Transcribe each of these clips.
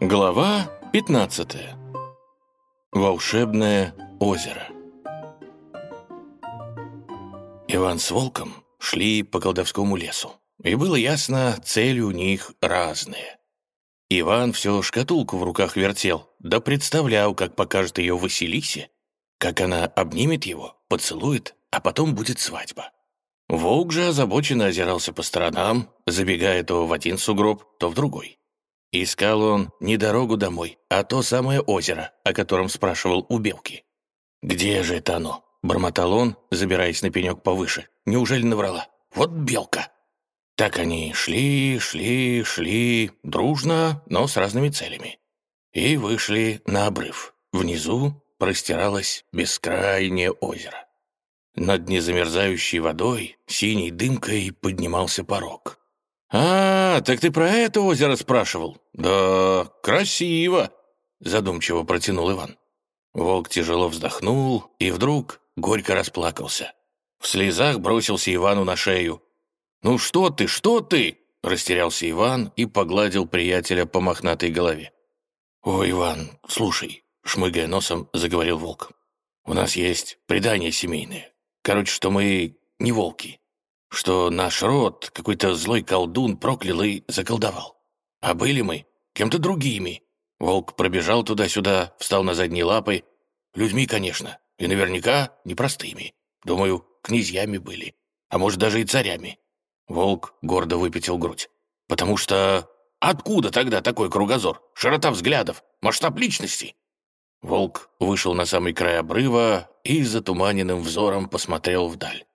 Глава 15. Волшебное озеро. Иван с Волком шли по колдовскому лесу, и было ясно, цели у них разные. Иван все шкатулку в руках вертел, да представлял, как покажет ее Василисе, как она обнимет его, поцелует, а потом будет свадьба. Волк же озабоченно озирался по сторонам, забегая то в один сугроб, то в другой. Искал он не дорогу домой, а то самое озеро, о котором спрашивал у белки. «Где же это оно?» — бормотал он, забираясь на пенек повыше. «Неужели наврала? Вот белка!» Так они шли, шли, шли, дружно, но с разными целями. И вышли на обрыв. Внизу простиралось бескрайнее озеро. Над незамерзающей водой синей дымкой поднимался порог. «А, так ты про это озеро спрашивал?» «Да, красиво!» — задумчиво протянул Иван. Волк тяжело вздохнул и вдруг горько расплакался. В слезах бросился Ивану на шею. «Ну что ты, что ты?» — растерялся Иван и погладил приятеля по мохнатой голове. «Ой, Иван, слушай», — шмыгая носом, заговорил волк. «У нас есть предание семейное. Короче, что мы не волки что наш род какой-то злой колдун проклял и заколдовал. А были мы кем-то другими. Волк пробежал туда-сюда, встал на задние лапы. Людьми, конечно, и наверняка непростыми. Думаю, князьями были, а может даже и царями. Волк гордо выпятил грудь. Потому что откуда тогда такой кругозор, широта взглядов, масштаб личности? Волк вышел на самый край обрыва и затуманенным взором посмотрел вдаль.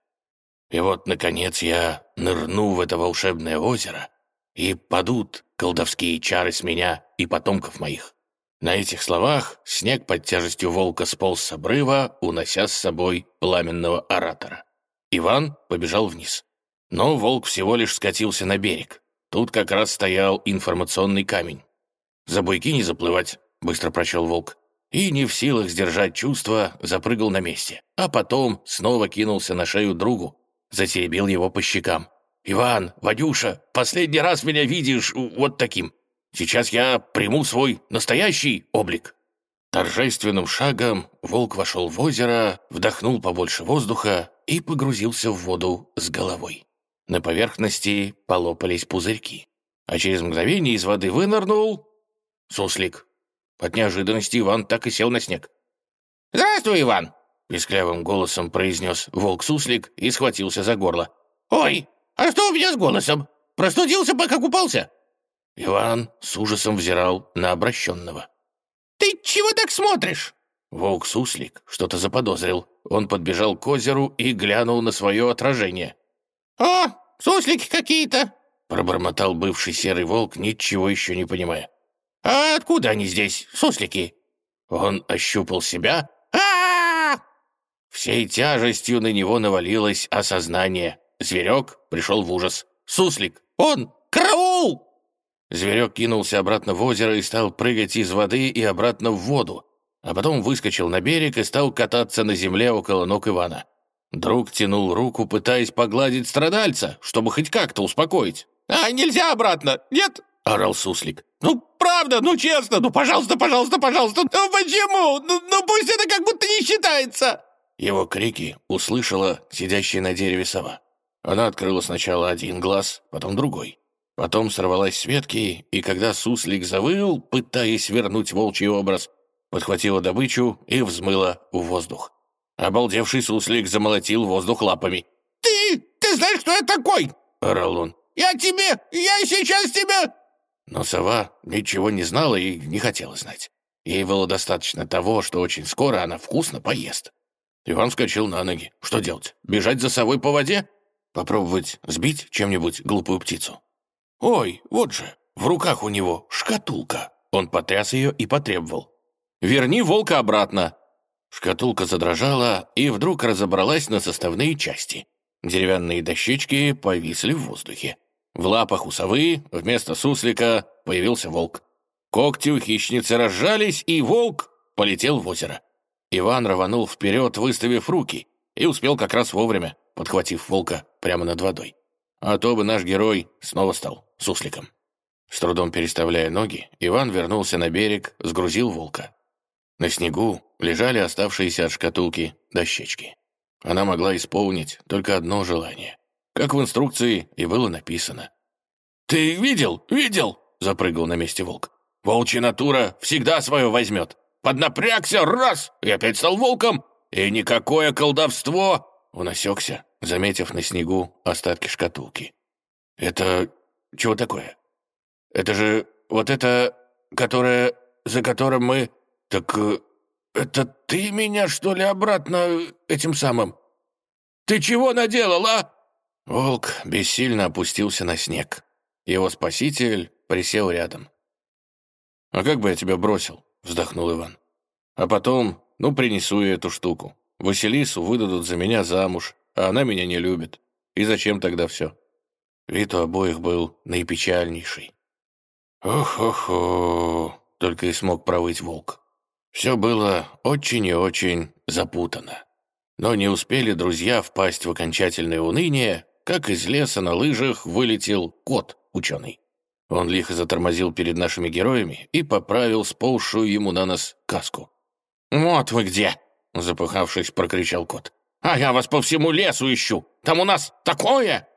И вот, наконец, я нырну в это волшебное озеро, и падут колдовские чары с меня и потомков моих. На этих словах снег под тяжестью волка сполз с обрыва, унося с собой пламенного оратора. Иван побежал вниз. Но волк всего лишь скатился на берег. Тут как раз стоял информационный камень. «За буйки не заплывать», — быстро прочел волк. И, не в силах сдержать чувства, запрыгал на месте. А потом снова кинулся на шею другу, затеребил его по щекам. «Иван, Вадюша, последний раз меня видишь вот таким. Сейчас я приму свой настоящий облик». Торжественным шагом волк вошел в озеро, вдохнул побольше воздуха и погрузился в воду с головой. На поверхности полопались пузырьки, а через мгновение из воды вынырнул суслик. От неожиданности Иван так и сел на снег. «Здравствуй, Иван!» Песклявым голосом произнес волк-суслик и схватился за горло. «Ой, а что у меня с голосом? Простудился, пока купался?» Иван с ужасом взирал на обращенного. «Ты чего так смотришь?» Волк-суслик что-то заподозрил. Он подбежал к озеру и глянул на свое отражение. «О, суслики какие-то!» Пробормотал бывший серый волк, ничего еще не понимая. «А откуда они здесь, суслики?» Он ощупал себя Всей тяжестью на него навалилось осознание. Зверек пришел в ужас. «Суслик! Он! Караул!» Зверек кинулся обратно в озеро и стал прыгать из воды и обратно в воду, а потом выскочил на берег и стал кататься на земле около ног Ивана. Друг тянул руку, пытаясь погладить страдальца, чтобы хоть как-то успокоить. «А, нельзя обратно! Нет!» — орал Суслик. «Ну, правда, ну честно, ну, пожалуйста, пожалуйста, пожалуйста! Ну, почему? Ну, ну пусть это как будто не считается!» Его крики услышала сидящая на дереве сова. Она открыла сначала один глаз, потом другой. Потом сорвалась с ветки, и когда суслик завыл, пытаясь вернуть волчий образ, подхватила добычу и взмыла в воздух. Обалдевший суслик замолотил воздух лапами. «Ты! Ты знаешь, кто я такой?» — орал он. «Я тебе! Я сейчас тебе!» Но сова ничего не знала и не хотела знать. Ей было достаточно того, что очень скоро она вкусно поест. Иван вскочил на ноги. Что делать? Бежать за совой по воде? Попробовать сбить чем-нибудь глупую птицу? Ой, вот же, в руках у него шкатулка. Он потряс ее и потребовал. «Верни волка обратно!» Шкатулка задрожала и вдруг разобралась на составные части. Деревянные дощечки повисли в воздухе. В лапах у совы вместо суслика появился волк. Когти у хищницы разжались, и волк полетел в озеро. Иван рванул вперед, выставив руки, и успел как раз вовремя, подхватив волка прямо над водой. А то бы наш герой снова стал сусликом. С трудом переставляя ноги, Иван вернулся на берег, сгрузил волка. На снегу лежали оставшиеся от шкатулки дощечки. Она могла исполнить только одно желание. Как в инструкции и было написано. «Ты видел? Видел?» — запрыгал на месте волк. «Волчья натура всегда свое возьмет. Поднапрягся раз и опять стал волком. И никакое колдовство!» Он осекся, заметив на снегу остатки шкатулки. «Это... чего такое? Это же вот это, которое... за которым мы... Так э, это ты меня, что ли, обратно этим самым? Ты чего наделал, а?» Волк бессильно опустился на снег. Его спаситель присел рядом. «А как бы я тебя бросил?» — вздохнул Иван. «А потом, ну, принесу я эту штуку. Василису выдадут за меня замуж, а она меня не любит. И зачем тогда все?» Вид у обоих был наипечальнейший. «Ох-ох-ох!» — только и смог провыть волк. Все было очень и очень запутано. Но не успели друзья впасть в окончательное уныние, как из леса на лыжах вылетел кот ученый. Он лихо затормозил перед нашими героями и поправил сползшую ему на нос каску. «Вот вы где!» — запыхавшись, прокричал кот. «А я вас по всему лесу ищу! Там у нас такое!»